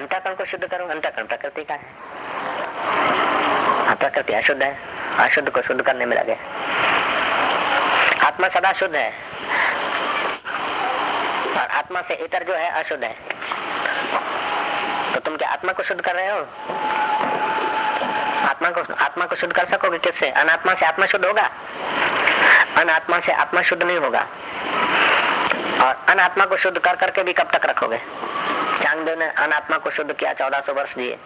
अंतकरण को शुद्ध करो अंतकरण प्रकृति का है। हाँ, प्रकृति अशुद्ध है। अशुद्ध को शुद्ध करने में लगे। आत्मा सदा शुद्ध है। और आत्मा से इतर जो है अशुद्ध है। तो तुम क्या आत्मा को शुद्ध कर रहे हो? आत्मा को आत्मा को शुद्ध कर सकोगे किससे? अनात्मा से आत्मा शुद्ध होगा? अनात्मा से आत्मा शुद्ध नहीं होगा। और अनात्मा को शुद्ध कर करके भी कब तक रखोगे? चांगदेव ने अनात्मा को शुद्ध किया चौदह सौ वर्ष दिए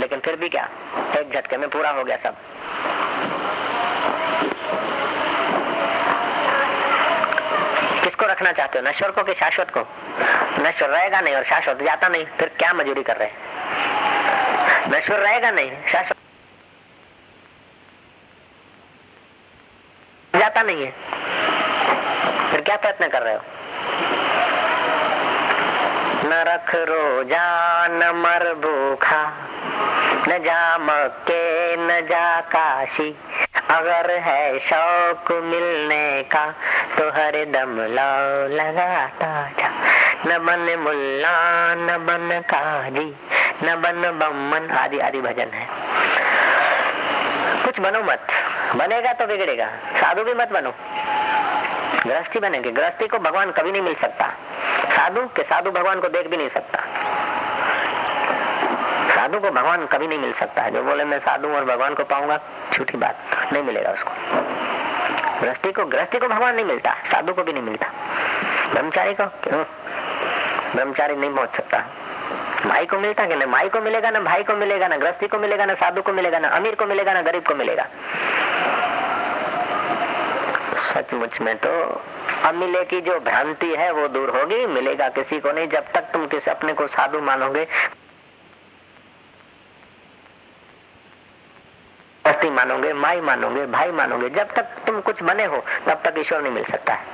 लेकिन फिर भी क्या? एक झटके में पूरा हो गया सब। किसको रखना चाहते हो? नश्वर को कि शाश्वत को? नश्वर रहेगा नहीं और शाश्वत जाता नहीं, फिर क्या मजूरी कर रहे नश्वर रहेगा नहीं, शाश्वत जाता नहीं है। फिर क्या प्रयत्न कर रहे हो? न रख रोजा, न मर भूखा, न जा मक्के न जा काशी। अगर है शौक मिलने का तो हर दम लो लगाता जा। न बन मुल्ला, न बन काजी, न बन बमन आदि आदि भजन है। कुछ बनो मत। बनेगा तो बिगड़ेगा। साधु भी मत बनो। गृहस्थी बनेंगे गृहस्थी को भगवान कभी नहीं मिल सकता। साधु के साधु भगवान को देख भी नहीं सकता। साधु को भगवान कभी नहीं मिल सकता है। जो बोले, मैं साधु और भगवान को पाऊँगा, झूठी बात। नहीं मिलेगा उसको। गृहस्थी को गृहस्थी को भगवान नहीं मिलता। साधु को भी नहीं मिलता। ब्रह्मचारी को? क्यों? ब्रह्मचारी नहीं पहुँच सकता। भाई को मिलता कि नहीं? माई को मिलेगा ना भाई को मिलेगा ना गृहस्थी को मिलेगा ना साधु को मिलेगा ना अमीर को मिलेगा ना गरीब को मिलेगा। सचमुच में तो अमिले की जो भ्रांति है वो दूर होगी, मिलेगा किसी को नहीं, जब तक तुम किसी अपने को साधु मानोगे। मानोगे, माई मानोगे, भाई मानोगे, जब तक तुम कुछ बने हो, तब तक ईश्वर नहीं मिल सकता है।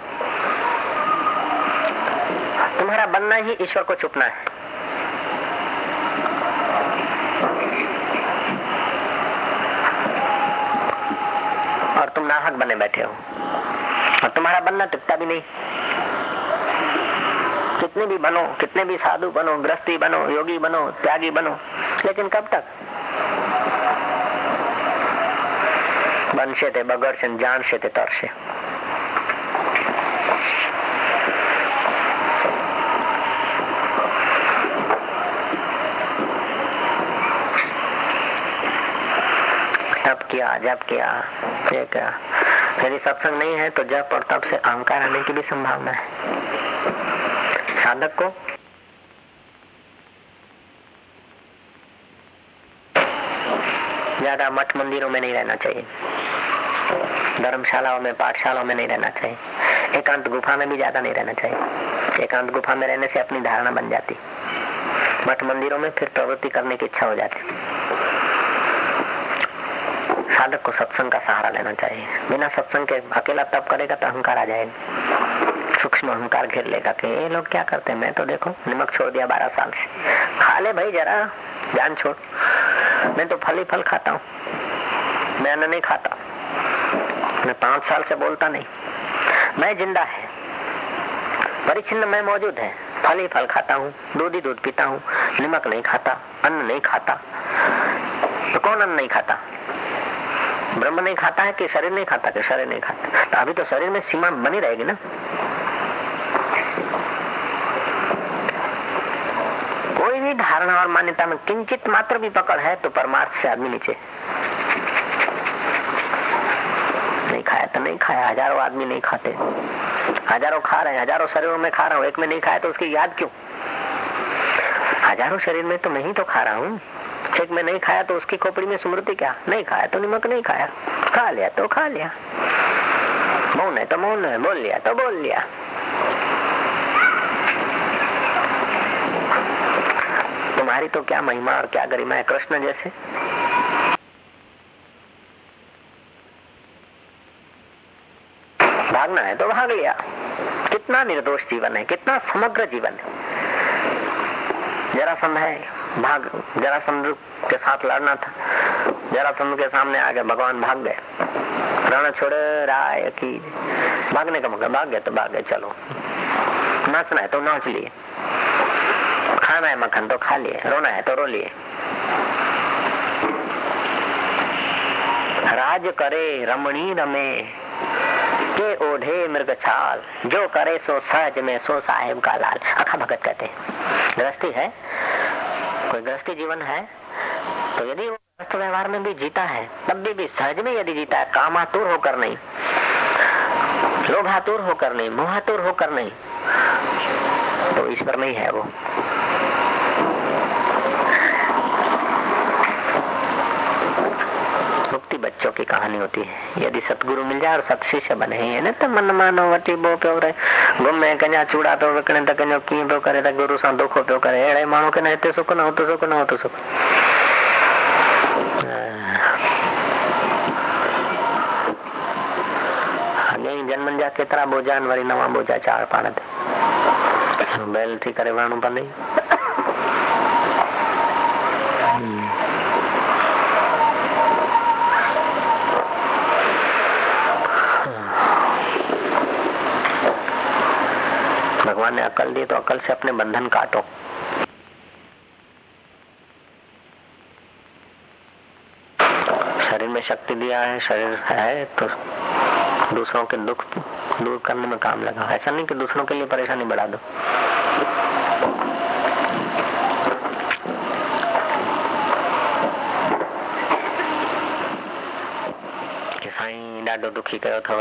तुम्हारा बनना ही ईश्वर को छुपना है। और तुम नाहक बने बैठे हो। और तुम्हारा बनना टिकता भी नहीं कितने भी बनो कितने भी साधु बनो गृहस्थी बनो योगी बनो त्यागी बनो लेकिन कब तक બનશે તે બગડશે જાણશે તે તરશે जब किया जब किया ये क्या यदि सत्संग नहीं है तो जब और तब से अहंकार आने की भी संभावना है। साधक को? ज़्यादा मठ मंदिरों में नहीं रहना चाहिए। धर्मशालाओं में, पाठशालाओं में नहीं रहना चाहिए। एकांत गुफा में भी ज़्यादा नहीं रहना चाहिए। एकांत गुफा में रहने से अपनी धारणा बन जाती। मठ मंदिरों में फिर प्रवृत्ति करने की इच्छा हो जाती। साधक को सत्संग का सहारा लेना चाहिए। बिना सत्संग के अकेला तप करेगा तो अहंकार आ जाएगा। सूक्ष्म अहंकार घेर लेगा कि ये लोग क्या करते हैं? मैं तो देखो, निमक छोड़ दिया बारह साल से। खा ले भाई जरा जान छोड़। मैं तो फल ही फल खाता हूँ। मैं अन्न नहीं खाता। मैं पाँच साल से बोलता नहीं। मैं ज़िंदा है। परिचिन्न मैं मौजूद है। फल ही फल खाता हूँ, दूध ही दूध पीता हूँ। नमक नहीं खाता, अन्न नहीं खाता। तो कौन अन्न नहीं खाता? ब्रह्म नहीं खाता है कि शरीर नहीं खाता, कि शरीर नहीं खाता। तो अभी तो शरीर में सीमा बनी रहेगी ना। कोई भी धारणा और मान्यता में किंचित मात्र भी पकड़ है तो परमार्थ से आदमी नीचे। नहीं खाया तो नहीं खाया, हज़ारों आदमी नहीं खाते। हज़ारों खा रहे हैं, हज़ारों शरीरों में खा रहा हूँ, एक में नहीं खाया तो उसकी याद क्यों? हज़ारों शरीर में तो नहीं तो खा रहा हूँ। एक में नहीं खाया तो उसकी खोपड़ी में स्मृति क्या? नहीं खाया तो निमक नहीं खाया। खा लिया तो खा लिया। मौन है तो मौन है, बोल लिया तो बोल लिया। तुम्हारी तो क्या महिमा और क्या गरिमा है कृष्ण जैसे? भागना है तो भाग लिया। कितना निर्दोष जीवन है, कितना समग्र जीवन है। जरा समय भाग जरासंध के साथ लड़ना था। जरासंध के सामने आ गए भगवान भाग गए। रण छोड़े, राय की। भागने का मौका, भाग गए तो भाग गए, चलो। नाचना है तो नाच लिए। खाना है, मक्खन तो खा लिए। रोना है तो रो लिए। राज करे, रमणी रमे। के ओढ़े मृग छाल। जो करे सो सहज में, सो साहेब का लाल। अखा भगत कहते हैं। है? कोई गृहस्थी जीवन है? तो यदि वो गृहस्थ व्यवहार में भी जीता है तब भी, भी सहज में यदि जीता है कामातुर होकर नहीं। लोभातुर होकर नहीं मोहातुर होकर नहीं। तो ईश्वर नहीं है वो मुक्ति बच्चों की कहानी होती है। यदि सतगुरु मिल जाए और सत शिष्य बने हैं न तो मन मानो वटी बो पियो रहे घुमे कञा चूड़ा पियो विकणे त कञो कीअं पियो करे, त गुरु सां धोखो पियो करे। अहिड़े माण्हू खे न हिते सुख न हुते सुख न हुते सुख। अॻे जन्मनि जा केतिरा बोझा आहिनि वरी नवां बोझा चार पाण ते बैल थी करे वञिणो पवंदई भगवान ने अकल दी तो अकल से अपने बंधन काटो। शरीर में शक्ति दिया है, शरीर है तो दूसरों के दुख दूर करने में काम लगा। ऐसा नहीं कि दूसरों के लिए परेशानी बढ़ा दो। साईं ॾाढो दुखी कयो अथव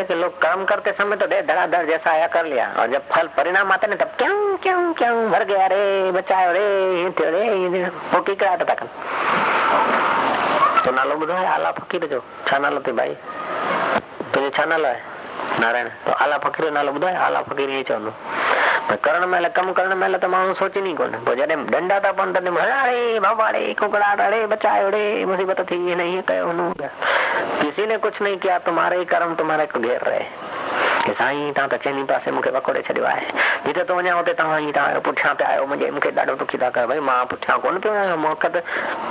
थे कि लोग काम करते समय तो दे धड़ाधड़ जैसा आया कर लिया। और जब फल परिणाम आते ना तब क्यों क्यों क्यों भर गया रे बचायो रे ये रे वो किकड़ाट था तो नालो ॿुधो आहे आला फ़कीर जो छा नालो अथई भाई। तुझे छा नालो है, नारायण। तो आला फ़कीर नालो ॿुधो आहे करण महिल कमु करण महिल त माण्हू सोचीनि कोन। पोइ जॾहिं डंडा था पवनि तॾहिं अरे बाबा रे कुकड़ाट अरे बचायो रे मुसीबत थी हिन हीअं कयो हुन किसी ने कुछ नहीं किया, तुम्हारे ही कर्म तुम्हारे घेर रहे। कि साईं तव्हां त चइनी पासे मूंखे वकोड़े छॾियो आहे। जिते तो वञा हुते तव्हां ई तव्हां पुठियाँ पिया आहियो मुंहिंजे मूंखे ॾाढो दुखी था कयो भई, माँ पुठियाँ कोन पियो आहियाँ मूंखे त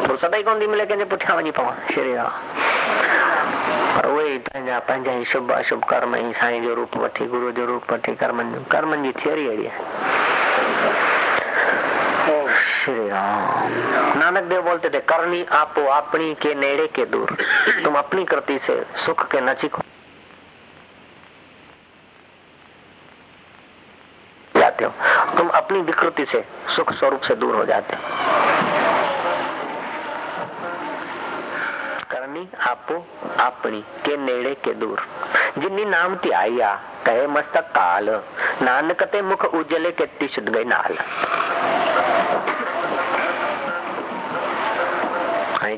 फुर्सत ई कोन थी मिले कंहिंजे पुठियाँ वञी पवां। श्री राम। पर उहे ई पंहिंजा ई शुभ, अशुभ कर्म ई साईं जो रूप वठी गुरू जो रूप वठी कर्मनि कर्मनि जी थियोरी अहिड़ी आहे श्री राम। नानक देव बोलते थे, करनी आपो अपनी के नेड़े के दूर। तुम अपनी कृति से सुख के नजीक जाते हो। तुम अपनी विकृति से सुख स्वरूप से दूर हो जाते हो। करनी आपो अपनी के नेड़े के दूर जिन्नी नाम त्याया कहे मस्तक काल नानक ते मुख उजले केती शुद्ध गई नाल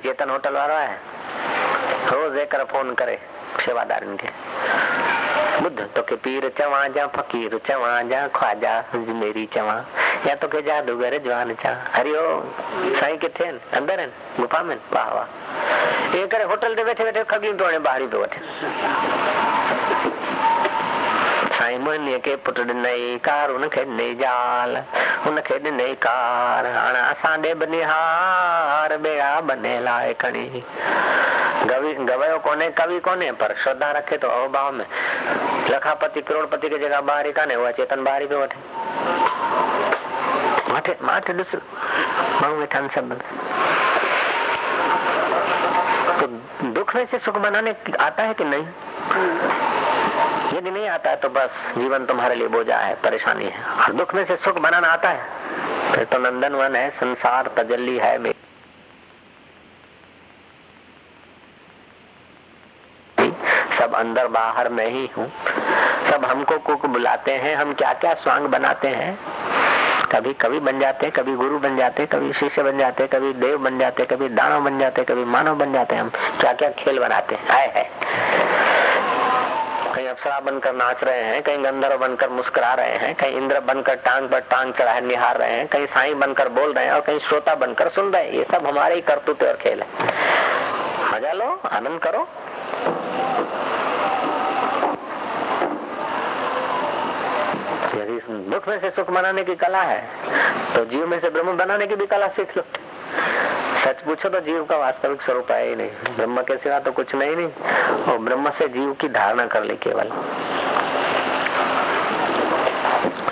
चेतन होटल वारो आहे रोज़ एकर फ़ोन करे सेवादारनि खे ॿुध तोखे पीर चवां जा फ़कीर चवां जा ख्वाजा मेरी चवां या तोखे जादूगर जवान चवां हरिओम साईं किथे आहिनि अंदरि आहिनि गुफ़ा में वाह वाह इहे करे होटल ते वेठे वेठे खगियूं थो हणे ॿाहिरि पियो वठे साईं मोहिनीअ खे पुट कार हुनखे ॾिनई जाल हुनखे ॾिनई कार हाणे असां ॾे बनिहार ॿेड़ा बने लाइ खणी गवी गवयो कोन्हे कवि कोन्हे पर श्रद्धा रखे थो अवभाव में लखापति करोड़पति खे जेका ॿाहिरि कान्हे उहा चेतन ॿाहिरि पियो वठे माठे माठे ॾिस माण्हू वेठा आहिनि सभु दुख में से सुख बनाने आता है कि नहीं? यदि नहीं आता है तो बस जीवन तुम्हारे लिए बोझा है, परेशानी है। और दुख में से सुख बनाना आता है, फिर तो नंदन वन है, संसार तजल्ली है सब अंदर बाहर मैं ही हूँ। सब हमको कुक बुलाते हैं, हम क्या क्या स्वांग बनाते हैं? कभी कवि बन जाते हैं कभी गुरु बन जाते हैं कभी शिष्य बन जाते हैं कभी देव बन जाते हैं कभी दानव बन जाते हैं कभी मानव बन जाते हैं। हम क्या क्या खेल बनाते हैं? है, है। कहीं अप्सरा बनकर नाच रहे हैं कहीं गंधर्व बनकर मुस्कुरा रहे हैं कहीं इंद्र बनकर टांग पर टांग चढ़ाए निहार रहे हैं कहीं साई बनकर बोल रहे हैं और कहीं श्रोता बनकर सुन रहे हैं। ये सब हमारे ही करतूत और खेल है। मज़ा लो आनंद करो। यदि दुख में से सुख मनाने की कला है तो जीव में से ब्रह्म बनाने की भी कला सीख लो। सच पूछो तो जीव का वास्तविक स्वरूप है ही नहीं। ब्रह्म के सिवा तो कुछ नहीं नहीं। और ब्रह्म से जीव की धारणा कर ली केवल।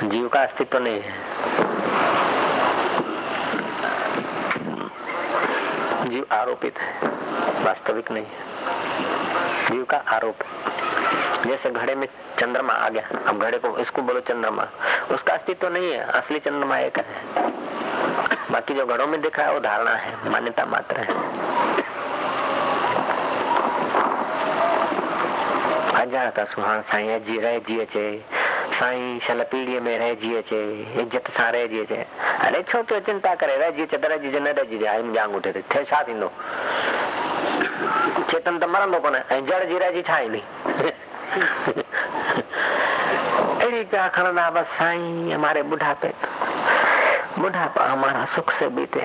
जीव का अस्तित्व तो नहीं है। जीव आरोपित है, वास्तविक नहीं है। जीव का आरोप जैसे घड़े में चंद्रमा आ गया। अब घड़े को, इसको बोलो चंद्रमा। उसका अस्तित्व तो नहीं है, असली चंद्रमा एक है। बाकी जो घड़ों में दिखा है, वो धारणा है, मान्यता मात्र है। हज़ार का सुहान साईं अॼु रहिजी अचे साईं, शल पीढ़ीअ में रहिजी अचे इज़त सां रहिजी अचे अरे छो चिंता करे रहिजी अचे त रहिजी न रहिजी आई मुंहिंजे आङूठे ते। थिए छा थींदो चेतन तो मरंदो कोन ऐं जड़ जी रहिजी छा ईंदी पिया खणंदा बस साई हमारे बुढ़ापे बुढ़ापा हमारा सुख से बीते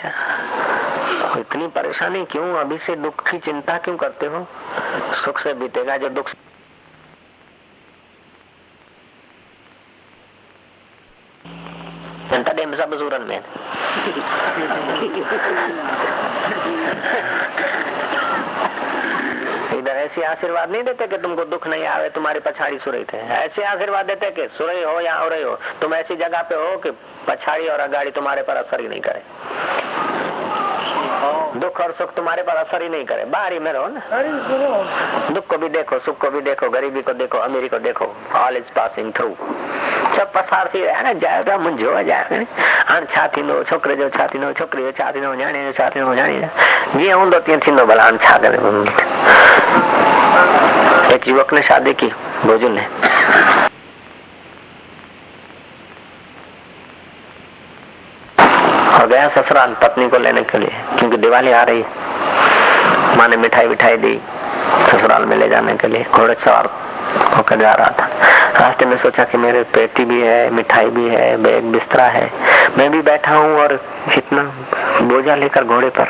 इतनी परेशानी क्यों अभी से दुख की चिंता क्यों करते हो सुख से बीतेगा जो दुख तॾहिं सभु सूरनि में इधर ऐसे आशीर्वाद नहीं देते कि तुमको दुख नहीं आवे, तुम्हारी पछाड़ी सुरई थे। ऐसे आशीर्वाद देते कि सुरई हो या हो रही हो, तुम ऐसी जगह पे हो कि पछाड़ी और अगाड़ी तुम्हारे पर असर ही नहीं करे। दुख और सुख तुम्हारे पर असर ही नहीं करे। बाहरी में रहो ना। दुख को भी देखो, सुख को भी देखो, गरीबी को देखो, अमीरी को देखो ऑल इज़ पासिंग थ्रू सब पसार थी रहा न जाएगा मुंझो जाएगा हाणे छा थींदो छोकिरे जो छा थींदो छोकिरी जो छा थींदो न्याणे जो छा थींदो न्याणी जीअं हूंदो तीअं थींदो भला हाणे छा करे एक युवक ने शादी की, भोजन ने और गया ससुराल पत्नी को लेने के लिए, क्योंकि दिवाली आ रही माँ ने मिठाई विठाई दी ससुराल में ले जाने के लिए घोड़े सवार होकर जा रहा था। रास्ते में सोचा कि मेरे पेटी भी है, मिठाई भी है, बैग बिस्तरा है। मैं भी बैठा हूँ और इतना बोझा लेकर घोड़े पर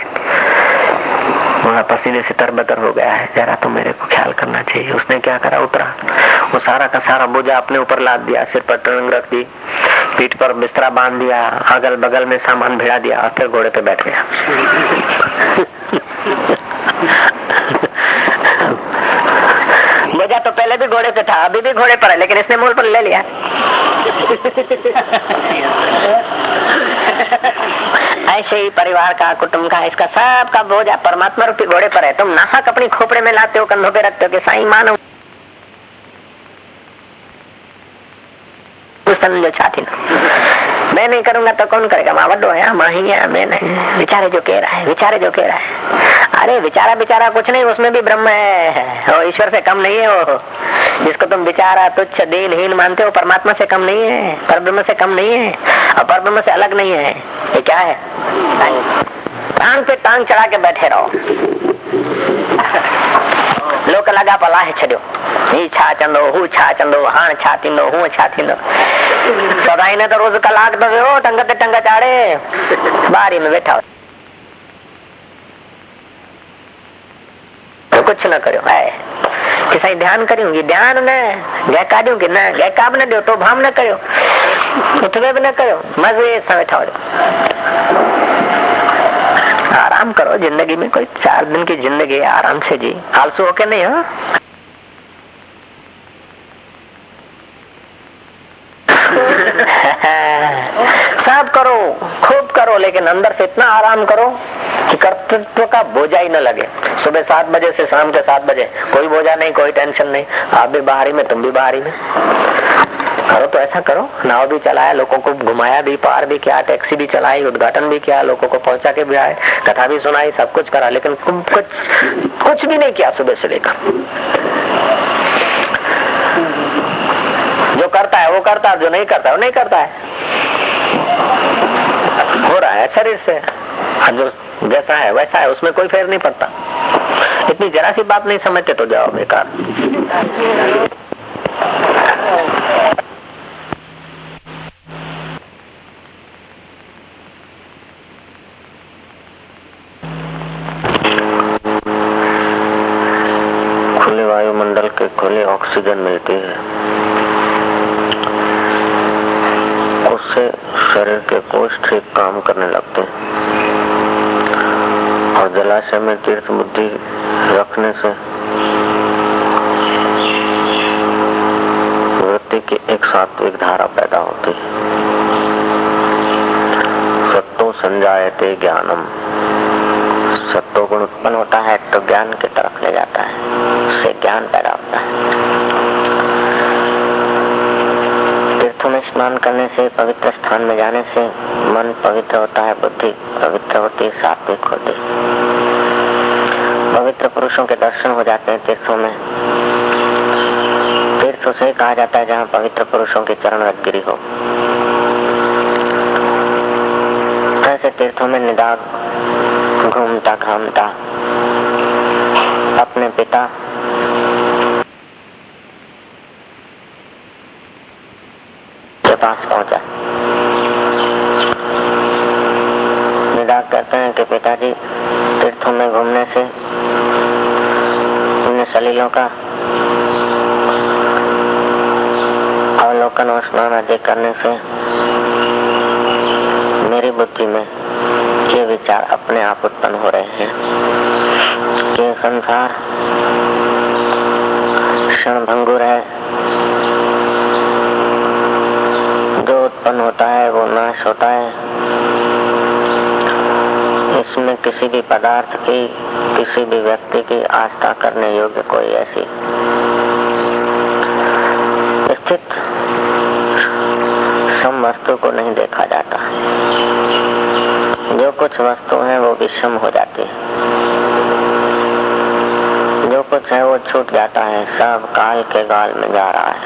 वहाँ पसीने से तरबतर हो गया है। जरा तो मेरे को ख्याल करना चाहिए। उसने क्या करा? उतरा। वो सारा का सारा बोझा अपने ऊपर लाद दिया, सिर पर टंग रख दी, पीठ पर बिस्तरा बाँध दिया अगल बगल में सामान भिड़ा दिया और फिर घोड़े पे बैठ गया। बोझा तो पहले भी घोड़े पे था, अभी भी घोड़े पर है, लेकिन इसने मूल पर ले लिया। ऐसे ही परिवार का, कुटुंब का, इसका सबका बोझ परमात्मा रूपी घोड़े पर है। तुम नाहक अपनी खोपड़े में लाते हो, कंधों पे रखते हो कि साई मानो समझो छा मैं नहीं करूँगा तो कौन करेगा? माँ वडो है, माँ ही है, मैं नहीं। विचारे जो कह रहा है, विचारे जो कह रहा है। अरे विचारा बिचारा कुछ नहीं, उसमें भी ब्रह्म है। वो ईश्वर से कम नहीं है वो। जिसको तुम विचारा तुच्छ, दीनहीन मानते हो, परमात्मा से कम नहीं है पर ब्रह्म से कम नहीं है, और पर ब्रह्म से अलग नहीं है। ये क्या है? टांग पे टांग चढ़ा के बैठे रहो। लोक लाहे छॾियो। ही छा चवंदो हू छा चवंदो हाणे छा थींदो, हूअं छा थींदो। सदाई न त रोज़ कलाक त वियो टंग ते टंग चाढ़े ॿारी में वेठा। कुछ न करियो आहे कि साईं ध्यान करियूं ये ध्यान न गहका ॾियूं की न गहका बि न ॾियो तो भाम न करियो। बि न मज़े सां वेठा हुजो। आराम करो ज़िंदगी में, कोई चार दिन की ज़िंदगी आराम से जी। आलसू होके नहीं हो? सब करो, खूब करो, लेकिन अंदर से इतना आराम करो कि कर्तृत्व का बोझा ही न लगे। सुबह सात बजे से शाम के सात बजे, कोई बोझा नहीं, कोई टेंशन नहीं। आप भी बाहरी में, तुम भी बाहरी में। करो तो ऐसा करो। नाव भी चलाया, लोगों को घुमाया भी, पार भी किया, टैक्सी भी चलाई, उद्घाटन भी किया, लोगों को पहुँचा के भी आए, कथा भी सुनाई, सब कुछ करा, लेकिन कुछ कुछ भी नहीं किया सुबह से लेकर। जो करता है, वो करता है, जो नहीं करता है, वो नहीं करता है। हो रहा है, शरीर से। जो जैसा है, वैसा है, उसमें कोई फेर नहीं पड़ता। इतनी जरा सी बात नहीं समझते तो जाओ, बेकार खुले वायुमंडल के खुले ऑक्सीजन मिलती है उससे शरीर के कोष ठीक काम करने लगते हैं और तीर्थ बुद्धि रखने से वृत्ति की एक सात्विक धारा पैदा होती है। सत्तो संजायते ज्ञानम। सत्तो गुण उत्पन्न होता है तो ज्ञान की तरफ़ ले जाता है, उससे ज्ञान पैदा होता है। तीर्थों में स्नान करने से, पवित्र स्थान में जाने से मन पवित्र होता है, बुद्धि पवित्र होती है, सात्विक होती पवित्र पुरुषों के दर्शन हो जाते हैं तीर्थों में। तीर्थ उसे कहा जाता है जहाँ पवित्र पुरुषों की चरण रजगिरी हो। ऐसे तीर्थों में निदाग, घूमता, घामता, अपने पिता के पास पहुँचा। निदाग कहते हैं कि पिताजी तीर्थों में घूमने से सलीलों का अवलोकन और स्नान आदि करने से मेरी बुद्धि में ये विचार अपने आप उत्पन्न हो रहे हैं कि संसार क्षण भंगुर है। जो उत्पन्न होता है वो नाश होता है। इसमें किसी भी पदार्थ की, किसी भी व्यक्ति की आस्था करने योग्य कोई ऐसी स्थित सम वस्तु को नहीं देखा जाता। जो कुछ वस्तु है वो विषम हो जाती है। जो कुछ है वो छूट जाता है, सब काल के गाल में जा रहा है।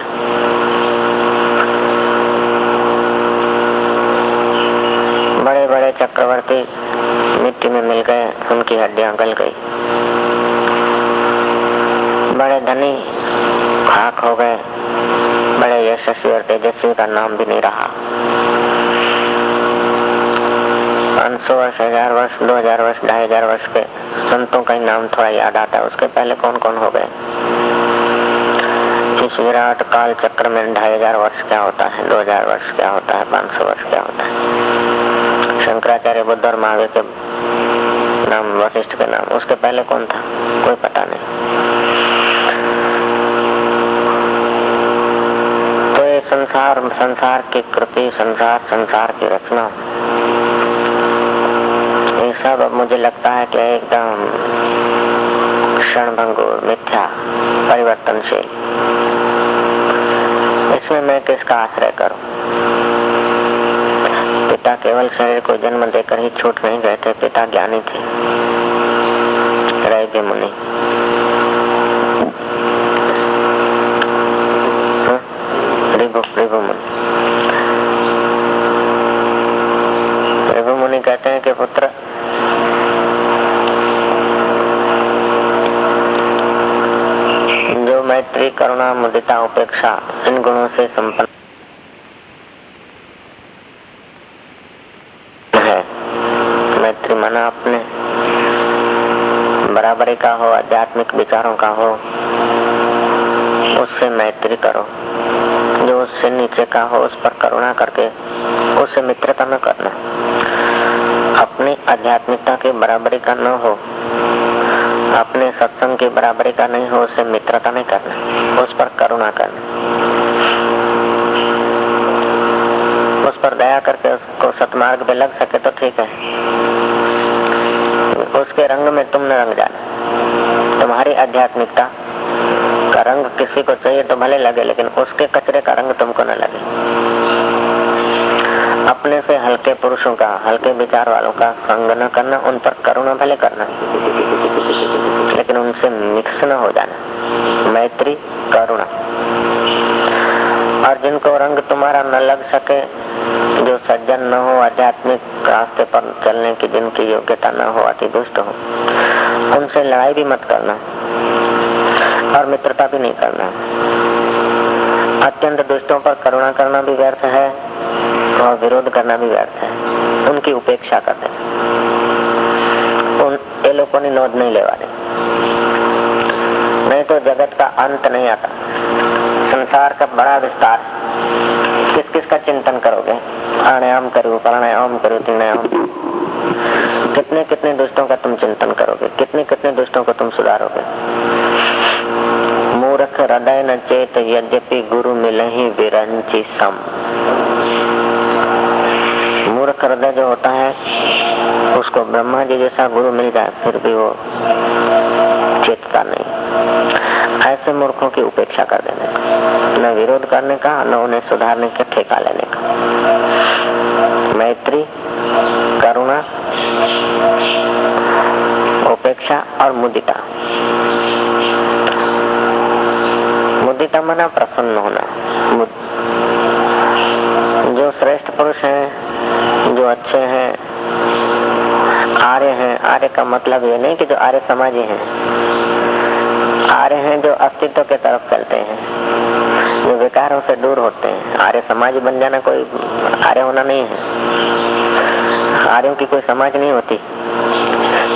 बड़े बड़े चक्रवर्ती मिट्टी में मिल गए, उनकी हड्डियाँ गल गई। बड़े धनी, खाक हो गए। बड़े यशस्वी और तेजस्वी का नाम भी नहीं रहा। पाँच सौ वर्ष, हज़ार वर्ष, दो हज़ार वर्ष, ढाई हज़ार वर्ष के संतों का ही नाम थोड़ा याद आता है। उसके पहले कौन कौन हो गए? इस विराट काल चक्र में ढाई हज़ार वर्ष क्या होता है, दो हज़ार वर्ष क्या होता है, पाँच सौ वर्ष क्या होता है? शंकराचार्य बुद्ध और महावीर के नाम वशिष्ठ के नाम, उसके पहले कौन था? कोई पता नहीं। तो ये संसार संसार की कृति संसार संसार की रचना। ये सब अब मुझे लगता है कि एकदम क्षण भंगुर मिथ्या, परिवर्तनशील। इसमें मैं किसका आश्रय करूँ? पिता केवल शरीर को जन्म देकर ही छूट नहीं गए थे, पिता ज्ञानी थे। रहे मुनि। रिभु रिभु मुनि। रिभु मुनि कहते हैं पुत्र मैत्री, करुणा, मुदिता, उपेक्षा, इन गुणों से संपन्न है मैत्री मना अपने बराबरी का आध्यात्मिक विचारों का हो, उससे मैत्री करो। जो उससे नीचे का हो, उस पर करुणा करके उससे मित्रता न करना। अपनी आध्यात्मिकता की बराबरी का न हो, अपने सत्संग की बराबरी का नहीं हो उससे मित्रता नहीं करना, उस पर करुणा करना। उस पर दया करके उसको सतमार्ग पे लग सके तो ठीक है। उसके रंग में तुम न रंग जाना। तुम्हारी आध्यात्मिकता का रंग किसी को चाहिए तो भले लगे, लेकिन उसके कचरे का रंग तुमको न लगे। अपने से हल्के पुरुषों का, हल्के विचार वालों का संग न करना, उन पर करुणा भले करना। लेकिन उनसे मिक्स न हो जाना। मैत्री, करुणा। और जिनको रंग तुम्हारा न लग सके, जो सज्जन न हो, आध्यात्मिक रास्ते पर चलने की जिनकी योग्यता न हो, अति दुष्ट हो, उनसे लड़ाई भी मत करना और मित्रता भी नहीं करना। अत्यंत दुष्टों पर करुणा करना भी व्यर्थ है और विरोध करना भी व्यर्थ है। उनकी उपेक्षा कर दे। उन लोगों ने नोद नहीं लेवा नहीं तो जगत का अंत नहीं आता। संसार का बड़ा विस्तार। किस किस का चिंतन करोगे? प्राणायाम करो प्राणायाम करो तीनायाम कितने कितने दुष्टों का तुम चिंतन करोगे? कितने कितने दुष्टों को तुम सुधारोगे? मूर्ख हृदय न चेत, यद्यपि गुरु मिले ही विरंची सम। मूर्ख हृदय जो होता है, उसको ब्रह्मा जी जैसा गुरु मिल जाए, फिर भी वो चेतता नहीं। ऐसे मूर्खों की उपेक्षा कर देने का। न विरोध करने का, न उन्हें सुधारने के ठेका लेने का। मैत्री, करुणा, उपेक्षा और मुदिता। मुदिता मना प्रसन्न होना। जो श्रेष्ठ पुरुष हैं, जो अच्छे हैं, आर्य हैं, आर्य का मतलब ये नहीं कि जो आर्य समाजी हैं। आर्य हैं जो अस्तित्व के तरफ़ चलते हैं। जो विकारों से दूर होते हैं। आर्य समाज बन जाना कोई आर्य होना नहीं है। आर्यों की कोई समाज नहीं होती।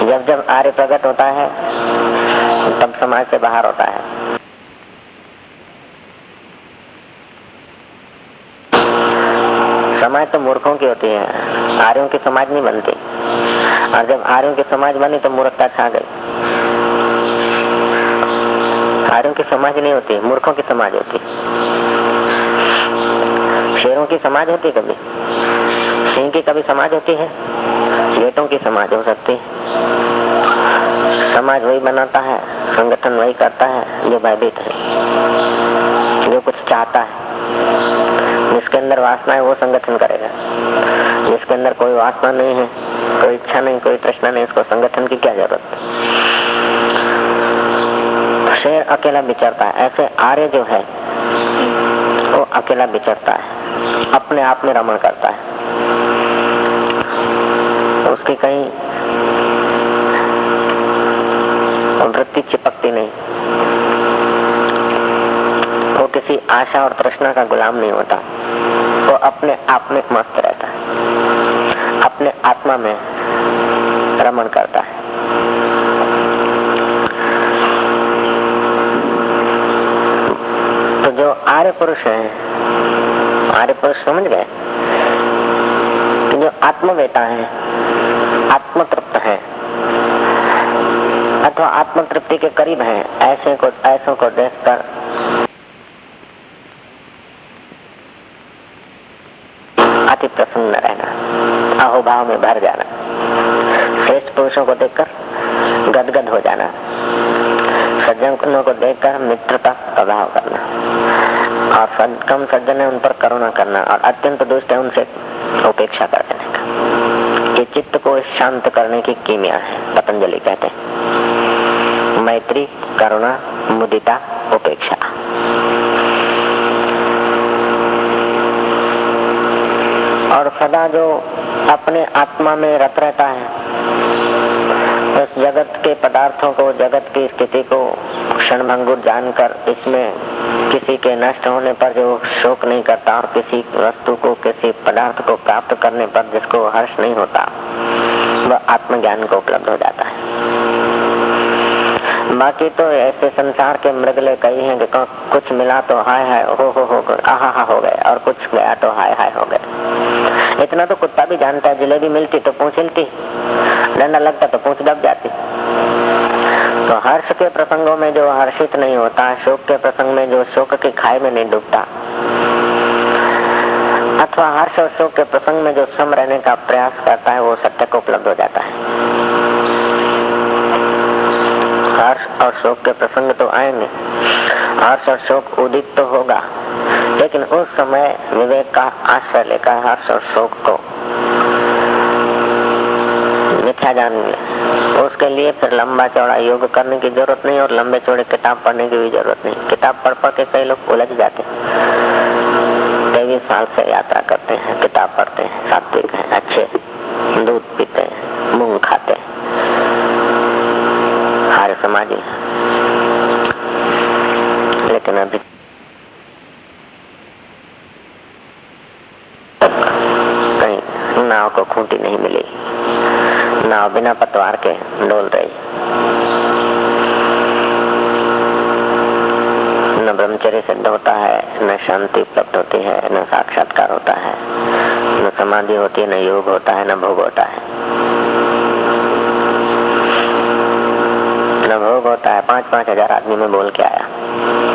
जब जब आर्य प्रकट होता है, तब समाज से बाहर होता है। समाज तो मूर्खों की होती है। आर्यों की समाज नहीं बनती। और जब आर्यों की समाज बनी तो मूर्खता छा गई। आर्यों की समाज नहीं होती, मूर्खों की समाज होती। शेरों की समाज होती कभी? सिंह की कभी समाज होती है? बेटों की समाज हो सकती समाज वही बनाता है, संगठन वही करता है, जो भयभीत है। जो कुछ चाहता है। जिसके अंदर वासना है, वो संगठन करेगा। जिसके अंदर कोई वासना नहीं है, कोई इच्छा नहीं, कोई प्रश्न नहीं, उसको संगठन की क्या ज़रूरत? शेर अकेला विचरता है, ऐसे आर्य जो है, वो अकेला विचरता है, अपने आप में रमण करता है। उसकी कहीं वृत्ति चिपकती नहीं। वो किसी आशा और तृष्णा का गुलाम नहीं होता। वो अपने आप में मस्त रहता है। अपने आत्मा में रमण करता है तो जो आर्य पुरुष है। आर्य पुरुष समझ गए? जो आत्मवेता है, आत्मतृप्त है। अथवा आत्मतृप्ति के करीब है, ऐसे को ऐसों को देखकर अति प्रसन्न रहना, अहोभाव में भर जाना। श्रेष्ठ पुरुषों को देखकर गदगद हो जाना। सज्जनों को देखकर मित्रता प्रभाव करना। और कम सज्जन है उन पर करुणा करना, और अत्यंत दुष्ट है, उनसे उपेक्षा कर देने का। ये चित्त को शांत करने की कीमिया है, पतंजलि कहते हैं। मैत्री, करुणा, मुदिता, उपेक्षा। और सदा जो अपने आत्मा में रत रहता है, उस जगत के पदार्थों को, जगत की स्थिति को क्षण भंगुर जानकर इसमें किसी के नष्ट होने पर जो शोक नहीं करता और किसी वस्तु को, किसी पदार्थ को प्राप्त करने पर जिसको हर्ष नहीं होता, वह आत्मज्ञान को उपलब्ध हो जाता है। बाकी तो ऐसे संसार के मृगले कई हैं कि कुछ मिला तो हाय हाय, हो हो हो, आहा, हा, हो गए, और कुछ गया तो हाय हाय, हो गए। इतना तो कुत्ता भी जानता है, जलेबी मिलती तो पूछ हिलती, डंडा लगता तो पूछ दब जाती। तो हर्ष के प्रसंगों में जो हर्षित नहीं होता, शोक के प्रसंग में जो शोक की खाई में नहीं डूबता। अथवा हर्ष और शोक के प्रसंग में जो सम रहने का प्रयास करता है, वो सत्य को उपलब्ध हो जाता है। हर्ष और शोक के प्रसंग तो आएँगे। हर्ष और शोक उदित तो होगा, लेकिन उस समय विवेक का आश्रय लेकर हर्ष और शोक को मिथ्या जान लिया उसके लिए फिर लंबा चौड़ा योग करने की ज़रूरत नहीं और लंबे चौड़े किताब पढ़ने की भी ज़रूरत नहीं। किताब पढ़ पढ़ के कई लोग उलझ जाते हैं। साल से यात्रा करते हैं, किताब पढ़ते हैं सात्विक हैं, अच्छे दूध पीते हैं, मूंग खाते हैं। हर समाजी लेकिन अभी कहीं नाव को खूंटी नहीं मिली नाव बिना पतवार के डोल रही। न ब्रह्मचर्य सिद्ध होता है, न शांति उपलब्ध होती है, न साक्षात्कार होता है। न समाधि होती है, न योग होता है, न भोग होता है। न भोग होता है पाँच पाँच हज़ार आदमी में बोल के आया।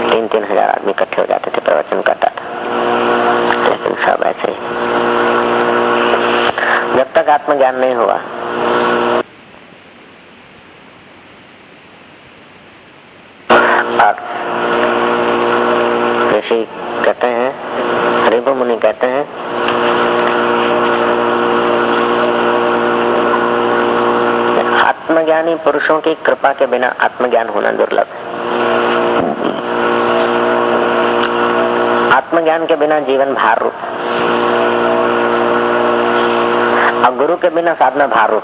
तीन तीन हज़ार आदमी इकट्ठे हो जाते थे, प्रवचन करता था। लेकिन सब ऐसे ही जब तक आत्मज्ञान नहीं हुआ। ऋषि कहते हैं रिभु मुनि कहते हैं, आत्मज्ञानी पुरुषों की कृपा के बिना आत्मज्ञान होना दुर्लभ। है आत्मज्ञान के बिना जीवन भार रूप। और गुरु के बिना साधना भार। रूप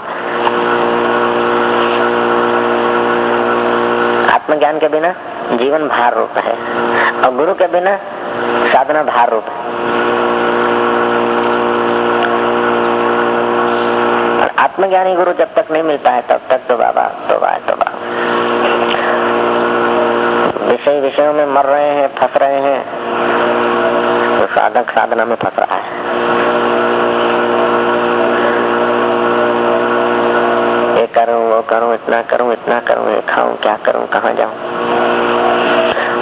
आत्मज्ञान के बिना जीवन भार रूप है। और गुरु के बिना साधना भार रूप है। और आत्मज्ञानी गुरु जब तक नहीं मिलता है, तब तक तो बाबा तो बा तो बा विषय विषयों में मर रहे हैं, फंस रहे हैं तो साधक साधना में फंस रहा है ये करूँ वो करूँ इतना करूँ इतना करूँ, ये खाऊं, क्या करूँ, कहाँ जाऊँ?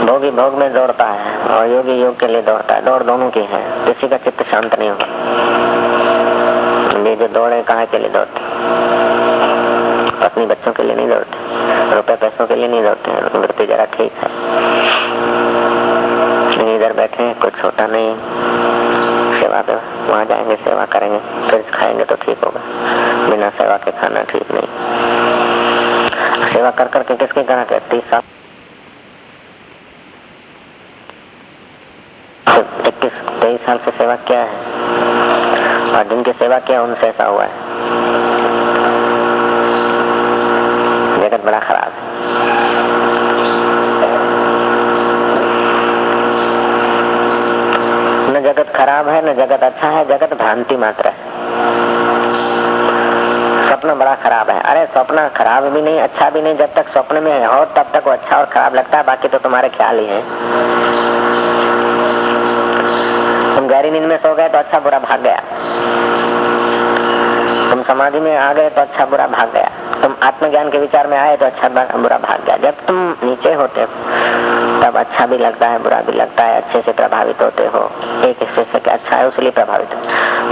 भोगी भोग में दौड़ता है और योगी योग के लिए दौड़ता है। दौड़ दोनों की है। किसी का चित्त शांत नहीं होगा। ये जो दौड़े, कहा के लिए दौड़ते? अपनी बच्चों के लिए नहीं दौड़ते। रुपए पैसों के लिए नहीं दौड़ते। वृत्ति जरा ठीक है। इधर बैठे कुछ छोटा नहीं। सेवा पे वहाँ जाएँगे, सेवा करेंगे, फिर खाएँगे तो ठीक होगा। बिना सेवा के खाना ठीक नहीं। सेवा कर करके किसके करा के तीस साल। इक्कीस, तेईस साल से सेवा किया है। और जिनकी सेवा किया, उनसे ऐसा हुआ है। जगत बड़ा खराब है। न जगत खराब है, न जगत अच्छा है, जगत भ्रांति मात्र है। स्वप्न बड़ा खराब है। अरे, स्वप्न खराब भी नहीं अच्छा भी नहीं। जब तक स्वप्न में है और तब तक वो अच्छा और खराब लगता है। बाकी तो तुम्हारे ख्याल ही है। तुम गहरी नींद में सो गए तो अच्छा बुरा भाग गया। तुम समाधि में आ गए तो अच्छा बुरा भाग गया। तुम आत्मज्ञान के विचार में आए तो अच्छा बुरा भाग गया। जब तुम नीचे होते तब अच्छा भी लगता है, बुरा भी लगता है, अच्छे से प्रभावित होते हो। एक हिस्से से अच्छा है, उसलिए प्रभावित हो।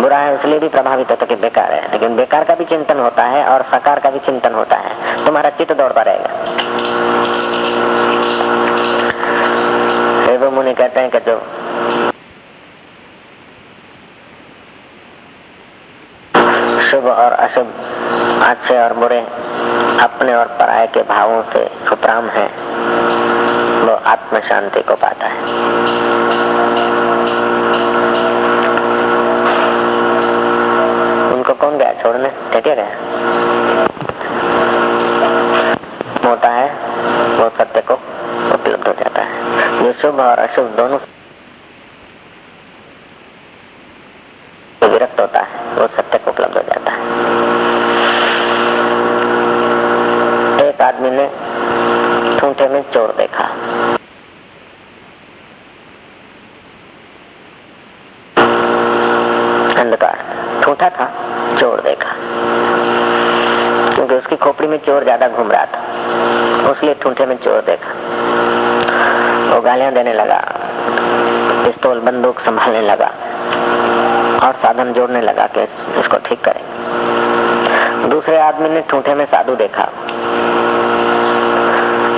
बुरा है, उसलिए भी प्रभावित होता कि बेकार है। लेकिन बेकार का भी चिंतन होता है और सकार का भी चिंतन होता है। तुम्हारा चित्त दौड़ता रहेगा। मुनि कहते हैं कि जो शुभ और अशुभ, अच्छे और बुरे, अपने और पराये के भावों से उपराम है। वो आत्म शांति को पाता है। उनको कौन गया? छोड़ने? ठेके गया? मोटा है वो सत्य को उपलब्ध हो जाता है। जो शुभ और अशुभ दोनों विरक्त होता है, वो सत्य को उपलब्ध हो जाता है एक आदमी ने ठूंठे में चोर देखा अंधकार ठूठा था चोर देखा क्योंकि उसकी खोपड़ी में चोर ज़्यादा घूम रहा ठूंठे में चोर देखा। वो गालियाँ देने लगा। पिस्तौल, बंदूक संभालने लगा और साधन जोड़ने लगा के इसको ठीक करें। दूसरे आदमी ने ठूठे में साधु देखा।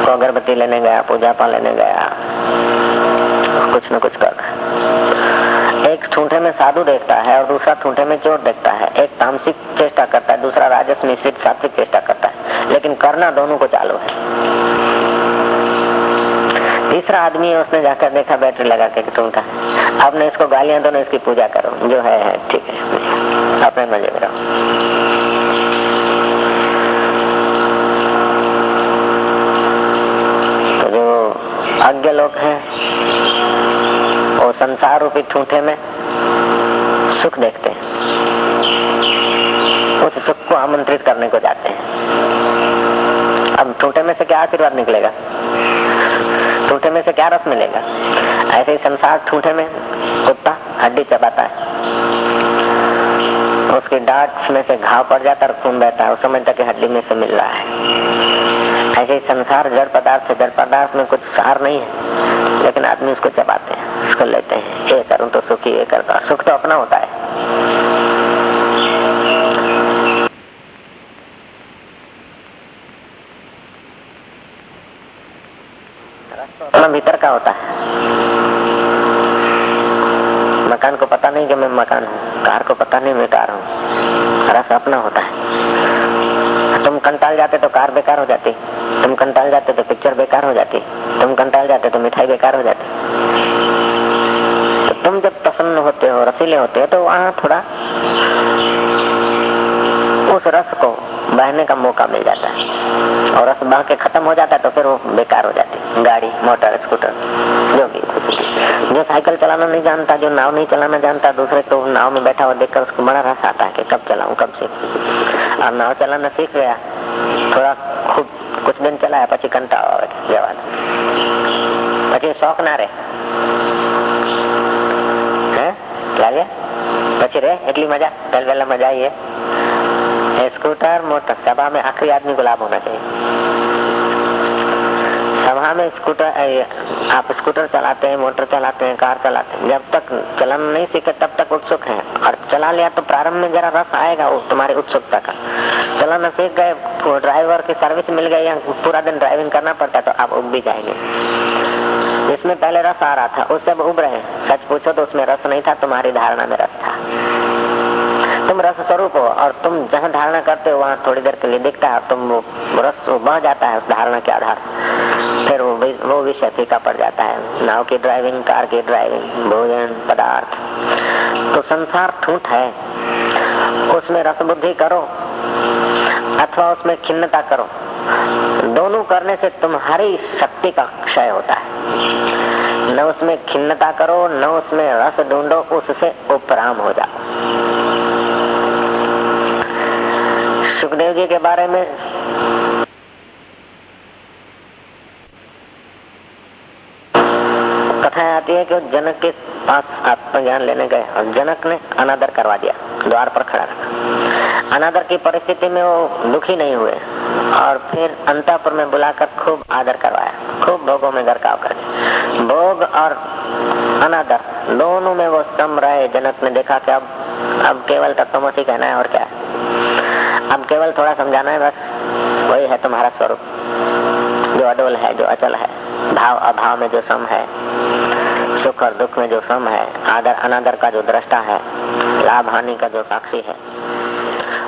तो अगरबत्ती लेने गया पूजा पा लेने गया, कुछ न कुछ कर। एक ठूठे में साधु देखता है और दूसरा ठूठे में चोर देखता है। एक तामसिक चेष्टा करता है, दूसरा राजस मिश्रित सात्विक चेष्टा करता है। लेकिन करना दोनों को चालू है। तीसरा आदमी है, उसने जाकर देखा, बैटरी लगा के तुमका अब ने इसको गालियाँ दो, ना इसकी पूजा करो। जो है है, ठीक है। अपने मज़े में रहो। तो जो अज्ञ लोग हैं, वो संसार रूपी ठूठे में सुख देखते हैं। उस सुख को आमंत्रित करने को जाते हैं। अब ठूठे में से क्या आशीर्वाद निकलेगा? ठूठे में से क्या रस मिलेगा? ऐसे ही संसार ठूठे में कुत्ता हड्डी चबाता है। उसकी डांट में से घाव पड़ जाता है खून बहता है। उस समय तक हड्डी में से मिल रहा है। ऐसे ही संसार जड़ पदार्थ से, जड़ पदार्थ में कुछ सार नहीं है, लेकिन आदमी उसको चबाते हैं, उसको लेते हैं। ये करूँ तो सुखी, ये करता सुख तो अपना होता है। अपना भीतर का होता है। मकान को पता नहीं कि मैं मकान हूँ, कार को पता नहीं मैं कार हूँ। रस अपना होता है। तुम कंटाल जाते तो कार बेकार हो जाती। तुम कंटाल जाते तो पिक्चर बेकार हो जाती। तुम कंटाल जाते तो मिठाई बेकार हो जाती। तो तुम जब प्रसन्न होते हो, रसीले होते हो तो वहाँ थोड़ा उस रस को बहने का मौका मिल जाता है। और रस बह के खत्म हो जाता है तो फिर वो बेकार हो जाती गाड़ी मोटर स्कूटर जो भी जो साइकिल चलाना नहीं जानता जो नाव नहीं चलाना जानता दूसरे को नाव में बैठा हुआ देखकर उसको बड़ा रस आता है कि कब चलाऊं कब सीख और नाव चलाना सीख गया थोड़ा खूब कुछ दिन चलाया પછી કંટાળો આવે જવા પછી શોખ ના રે હે લાગે પછી રે એટલી મજા પહેલા પહેલા મજા આવી स्कूटर मोटर सभा में आखिरी आदमी लाभ होना चाहिए सभा में स्कूटर आप स्कूटर चलाते हैं, मोटर चलाते हैं, कार चलाते हैं। जब तक चलाना नहीं सीखे, तब तक उत्सुक है। और चला लिया तो प्रारंभ में जरा रस आएगा वो तुम्हारी उत्सुकता का। चलाना सीख गए ड्राइवर की सर्विस मिल गई या पूरा दिन ड्राइविंग करना पड़ता तो आप उब भी जाएँगे। जिसमें पहले रस आ रहा था, उससे अब उब रहे सच पूछो तो उसमें रस नहीं था, तुम्हारी धारणा में रस था। तुम रस स्वरूप हो और तुम जहाँ धारणा करते हो, वहाँ थोड़ी देर के लिए दिखता है तुम वो रस बह जाता है उस धारणा के आधार फिर वो वो विषय फीका पड़ जाता है। नाव की ड्राइविंग कार की ड्राइविंग भोजन, पदार्थ। तो संसार ठूठ है। उसमें रस बुद्धि करो अथवा उसमें खिन्नता करो। दोनों करने से तुम्हारी शक्ति का क्षय होता है। न उसमें खिन्नता करो, न उसमें रस ढूंढो, उससे उपराम हो जाओ। सुखदेव जी के बारे में। कथाएँ आती है कि जनक के पास आत्मज्ञान लेने गए और जनक ने अनादर करवा दिया, द्वार पर खड़ा रखा। अनादर की परिस्थिति में वो दुखी नहीं हुए और फिर अंतापुर में बुलाकर खूब आदर करवाया, खूब भोगों में गरकाव करके भोग और अनादर, दोनों में वो सम रहे, जनक ने देखा कि अब अब केवल तत्वमसी कहना है और क्या है। अब केवल थोड़ा समझाना है, बस वही है तुम्हारा स्वरूप। जो अडोल है, जो अचल है, भाव अभाव में जो सम है, सुख और दुख में जो सम है, आदर अनादर का जो दृष्टा है, लाभ हानि का जो साक्षी है,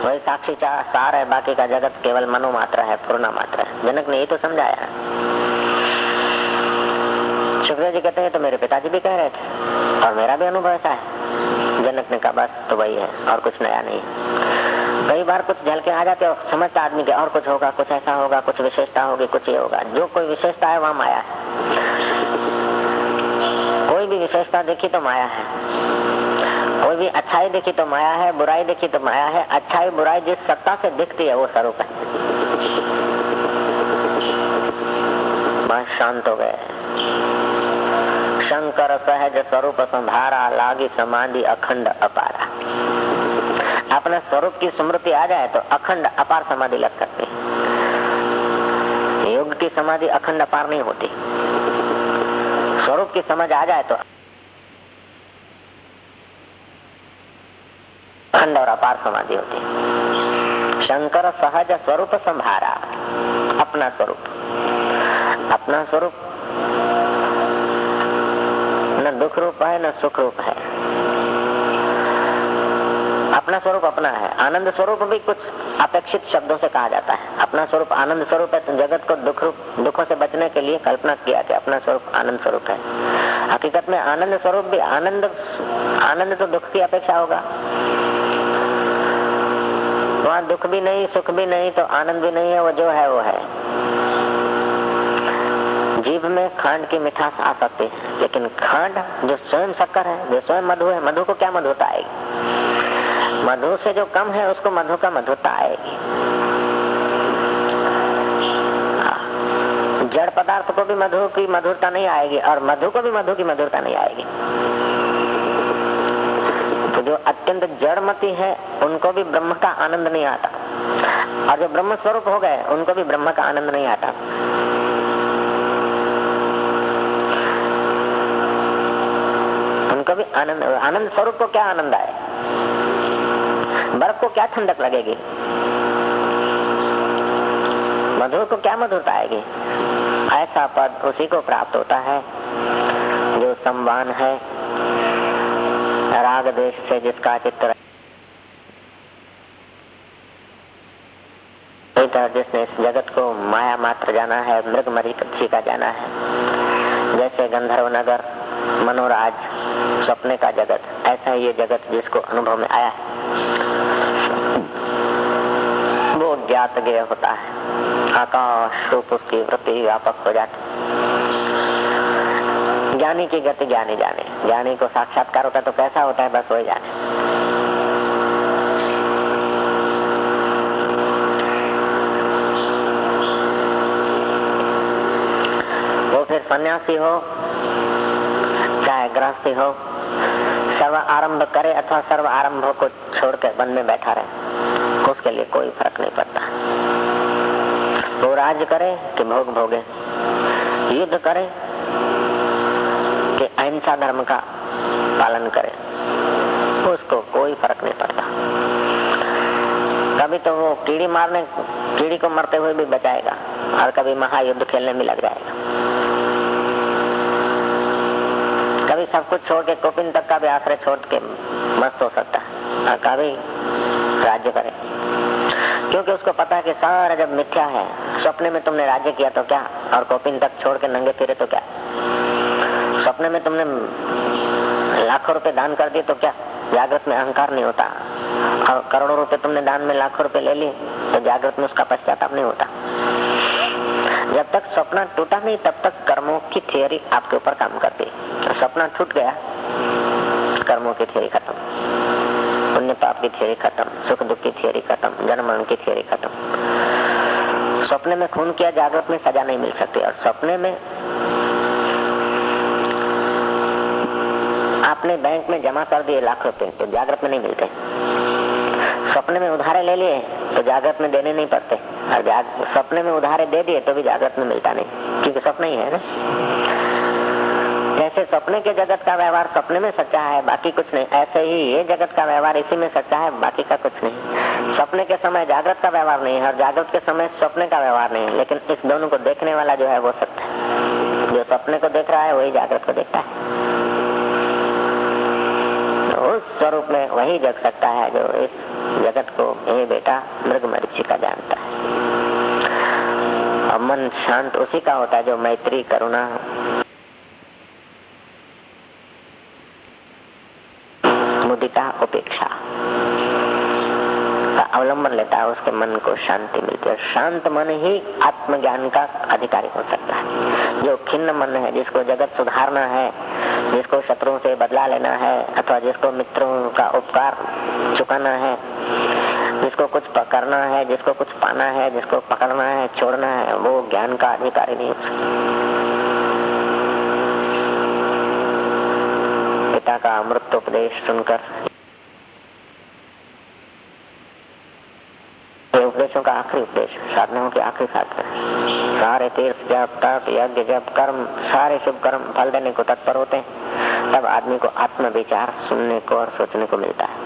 वही साक्षी का सार है, बाकी का जगत केवल मनो मात्र है, पूर्णा मात्र है। जनक ने ये तो समझाया। सुखदेव जी कहते हैं तो मेरे पिताजी भी कह रहे थे, और मेरा भी अनुभव ऐसा है। जनक ने कहा, बस तो वही है, और कुछ नया नहीं। कई बार कुछ झलके आ जाते और समझता आदमी के और कुछ होगा, कुछ ऐसा होगा, कुछ विशेषता होगी, कुछ ये होगा। जो कोई विशेषता है, वहाँ माया है। कोई भी विशेषता देखी तो माया है। कोई भी अच्छाई देखी तो माया है, बुराई देखी तो माया है। अच्छाई, बुराई जिस सत्ता से दिखती है, वो स्वरूप है। बस शांत हो गए। शंकर सहज स्वरूप संधारा लागी समाधि अखंड अपारा। अपने स्वरूप की स्मृति आ जाए तो अखंड अपार समाधि लग सकती है। योग की समाधि अखंड अपार नहीं होती। स्वरूप की समझ आ जाए तो अखंड और अपार समाधि होती है। शंकर सहज स्वरूप संभारा अपना स्वरूप। अपना स्वरूप न दुख रूप है, न सुख रूप है। अपना स्वरूप अपना है। आनंद स्वरूप भी कुछ अपेक्षित शब्दों से कहा जाता है। अपना स्वरूप आनंद स्वरूप है तो जगत को दुख दुखों से बचने के लिए कल्पना किया कि अपना स्वरूप आनंद स्वरूप है। हकीकत में आनंद स्वरूप भी आनंद आनंद तो दुख की अपेक्षा होगा। वहाँ दुख भी नहीं, सुख भी नहीं तो आनंद भी नहीं है, वो जो है, वो है। जीभ में खांड की मिठास आ सकती है, लेकिन खांड जो स्वयं शक्कर है, जो स्वयं मधु है, मधु को क्या मधुता आएगी? मधु से जो कम है, उसको मधु का मधुता आएगी। हाँ। जड़ पदार्थ को भी मधु की मधुरता नहीं आएगी, और मधु को भी मधु की मधुरता नहीं आएगी। तो जो अत्यंत जड़मती है, उनको भी ब्रह्म का आनंद नहीं आता। और जो ब्रह्म स्वरूप हो गए, उनको भी ब्रह्म का आनंद नहीं आता। उनको भी आनंद आनंद स्वरूप को क्या आनंद आए? बर्फ़ को क्या ठंडक लगेगी? मधुर को क्या मधुरता आएगी? ऐसा पद उसी को प्राप्त होता है, जो सम्मान है, राग देश से जिसका चित्र जिसने इस जगत को माया मात्र जाना है, मृग मरी कच्छी का जाना है। जैसे गंधर्व नगर, मनोराज, सपने का जगत, ऐसा ये जगत जिसको अनुभव में आया है वो ज्ञात ज्ञ होता है। आकाश, रूप उसकी वृत्ति व्यापक हो जाती ज्ञानी की गति ज्ञानी जाने। ज्ञानी को साक्षात्कार होता है तो कैसा होता है, बस वही जाने। वो फिर सन्यासी हो, चाहे गृहस्थी हो, सर्व आरंभ करे अथवा सर्व आरंभ को छोड़ के वन में बैठा रहे। उसके लिए कोई फ़र्क नहीं पड़ता। वो राज करे कि भोग भोगे, युद्ध करे कि अहिंसा धर्म का पालन करे। उसको कोई फ़र्क नहीं पड़ता। कभी तो वो कीड़ी मारने, कीड़ी को मरते हुए भी बचाएगा और कभी महायुद्ध खेलने में लग जाएगा। कभी सब कुछ छोड़ के कोपिन तक का भी आश्रय छोड़ के मस्त हो सकता है, और कभी राज्य करे। क्योंकि उसको पता है कि सारा जब मिथ्या है। सपने में तुमने राज्य किया तो क्या? और कोपिन तक छोड़ के नंगे फिरे तो क्या? सपने में तुमने लाखों रुपए दान कर दिए तो क्या? जागृत में अहंकार नहीं होता। और करोड़ों रुपए तुमने दान में लाखों रुपए ले लिए तो जागृत में उसका पश्चाताप नहीं होता। जब तक सपना टूटा नहीं, तब तक कर्मों की थियोरी आपके ऊपर काम करती। सपना टूट गया, कर्मों की थियोरी खत्म। पुण्य पाप की थियोरी खत्म, सुख दुख की थियोरी खत्म जन्म मरण की थियोरी खत्म। सपने में खून किया, जागृत में सजा नहीं मिल सकती और सपने में आपने बैंक में जमा कर दिए लाख रुपए तो जागृत में नहीं मिलते। सपने में उधारे ले लिए तो जागृत में देने नहीं पड़ते। और सपने में उधारे दे दिए तो भी जागृत में मिलता नहीं, क्योंकि सपना ही है ना। जैसे सपने के जगत का व्यवहार सपने में सच्चा है, बाकी कुछ नहीं। ऐसे ही ये जगत का व्यवहार इसी में सच्चा है, बाकी का कुछ नहीं। सपने के समय जागृत का व्यवहार नहीं है और जागृत के समय सपने का व्यवहार नहीं है, लेकिन इस दोनों को देखने वाला जो है वो सत्य है। जो सपने को देख रहा है, वही जागृत को देखता है। उस स्वरूप में वही जग सकता है जो इस जगत को ये बेटा मृग मरीची का जानता है। और मन शांत उसी का होता है जो मैत्री, करुणा मुदिता उपेक्षा। का अवलंबन लेता है उसके मन को शांति मिलती है। शांत मन ही आत्मज्ञान का अधिकारी हो सकता है। जो खिन्न मन है, जिसको जगत सुधारना है, जिसको शत्रुओं से बदला लेना है, अथवा जिसको मित्रों का उपकार चुकाना है, जिसको कुछ पकड़ना है, जिसको कुछ पाना है, जिसको पकड़ना है, छोड़ना है, वो ज्ञान का अधिकारी नहीं हो सकता। पिता का अमृत उपदेश सुनकर। उपदेशों का आखिरी उपदेश, साधनाओं के आखिरी साधना। सारे तीर्थ जब तप, यज्ञ जब कर्म, सारे शुभ कर्म फल देने को तत्पर होते हैं। तब आदमी को आत्म विचार सुनने को और सोचने को मिलता है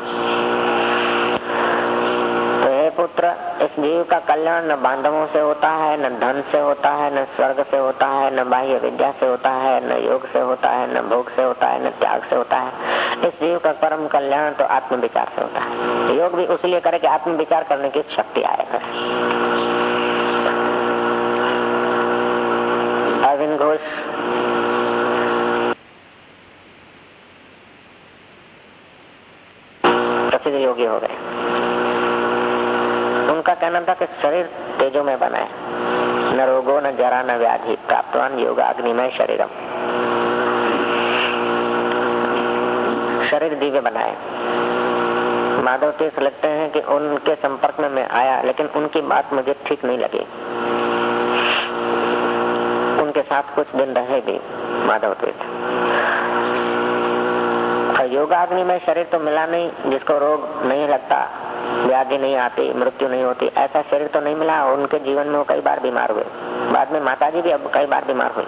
तो हे पुत्र इस जीव का कल्याण न बांधवों से होता है, न धन से होता है, न स्वर्ग से होता है, न बाह्य विद्या से होता है, न योग से होता है, न भोग से होता है, न त्याग से होता है। इस जीव का परम कल्याण तो आत्म विचार से होता है। योग भी उसलिए करे कि आत्म विचार करने की शक्ति आए अरविंद घोष। प्रसिद्ध योगी हो गए। था कि शरीर तेजो में बना है। न रोगो, न जरा, न व्याधि प्राप्तवान योग अग्निमय शरीरम। शरीर दिव्य बनाए माधव तीर्थ लगते हैं कि उनके संपर्क में मैं आया, लेकिन उनकी बात मुझे ठीक नहीं लगी। उनके साथ कुछ दिन रहे भी माधव तीर्थ योगाग्नि में शरीर तो मिला नहीं, जिसको रोग नहीं लगता। व्याधि नहीं आती, मृत्यु नहीं होती, ऐसा शरीर तो नहीं मिला, उनके जीवन में वो कई बार बीमार हुए। बाद में माता जी भी अब कई बार बीमार हुई।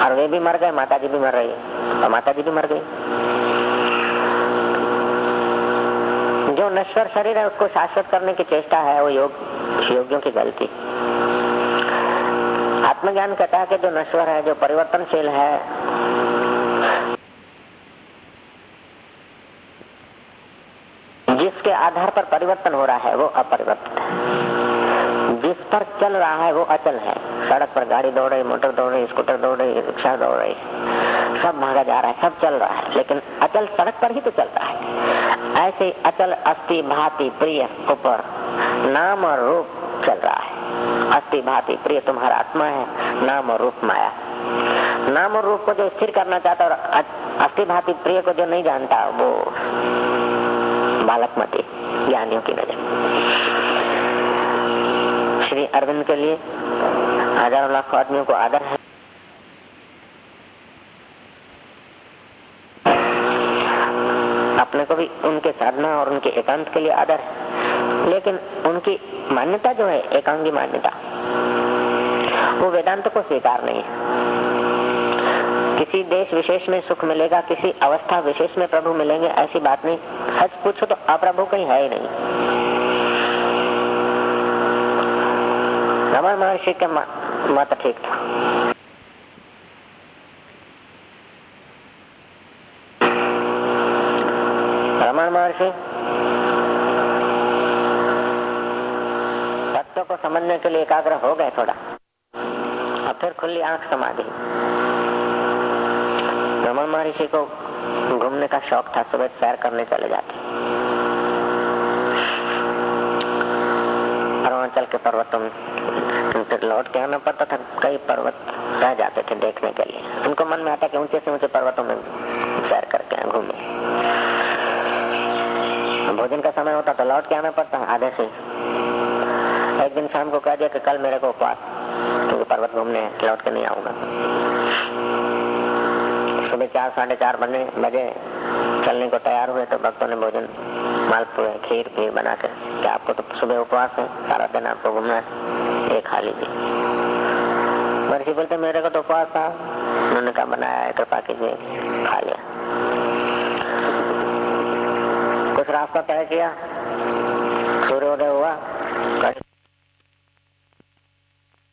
और वे भी मर गए माता जी भी मर रही और माता जी भी मर गई। जो नश्वर शरीर है, उसको शाश्वत करने की चेष्टा है, वो योग, योगियों की गलती। आत्मज्ञान कहता है कि जो नश्वर है, जो परिवर्तनशील है आधार पर परिवर्तन हो रहा है, वो अपरिवर्तित है। जिस पर चल रहा है, वो अचल है। सड़क पर गाड़ी दौड़ रही, मोटर दौड़ रही, स्कूटर दौड़ रही, रिक्शा दौड़ रही, सब भागा जा रहा है, सब चल रहा है। लेकिन अचल सड़क पर ही तो चल रहा है। ऐसे अचल, अस्थि, भांति, प्रिय ऊपर नाम और रूप चल रहा है। अस्थि, भांति, प्रिय, तुम्हारा आत्मा है, नाम और रूप माया। नाम और रूप को जो स्थिर करना चाहता और अस्थि, भांति, प्रिय को जो नहीं जानता, वो बालक मती, ज्ञानियों की नज़र। श्री अरविंद के लिए हज़ारों लाखों आदमियों को आदर है। अपने को भी उनके साधना और उनके एकांत के लिए आदर है। लेकिन उनकी मान्यता जो है, एकांगी मान्यता, वो वेदांत को स्वीकार नहीं है। किसी देश विशेष में सुख मिलेगा, किसी अवस्था विशेष में प्रभु मिलेंगे, ऐसी बात नहीं। सच पूछो तो अप्रभु कहीं है ही नहीं। रमन महर्षि के मत ठीक था। रमन महर्षि तत्व को समझने के लिए एकाग्र हो गए थोड़ा। और फिर खुली आँख समाधि। रमन महर्षि को घूमने का शौक था, सुबह सैर करने चले जाते। अरुणाचल के पर्वतों में लौट के आना पड़ता था, कई पर्वत रह जाते थे देखने के लिए। उनको मन में आता कि ऊँचे से ऊँचे पर्वतों में सैर करके घूमे भोजन का समय होता तो लौट के आना पड़ता, आधे से। एक दिन शाम को कह दिया कि कल मेरे को उपवास, क्योंकि पर्वत घूमने लौट के नहीं आऊँगा। सुबह चार, साढ़े चार बजे बजे चलने को तैयार हुए तो भक्तों ने भोजन मालपुए खीर, पीर बना कर कि आपको तो सुबह उपवास है? सारा दिन आपको घूमना है। ये खा लीजिए महर्षि बोलते, मेरे को तो उपवास था। उन्होंने कहा, बनाया है, कृपा कीजिए, खा लिया। कुछ रास्ता तय किया। सूर्योदय हुआ।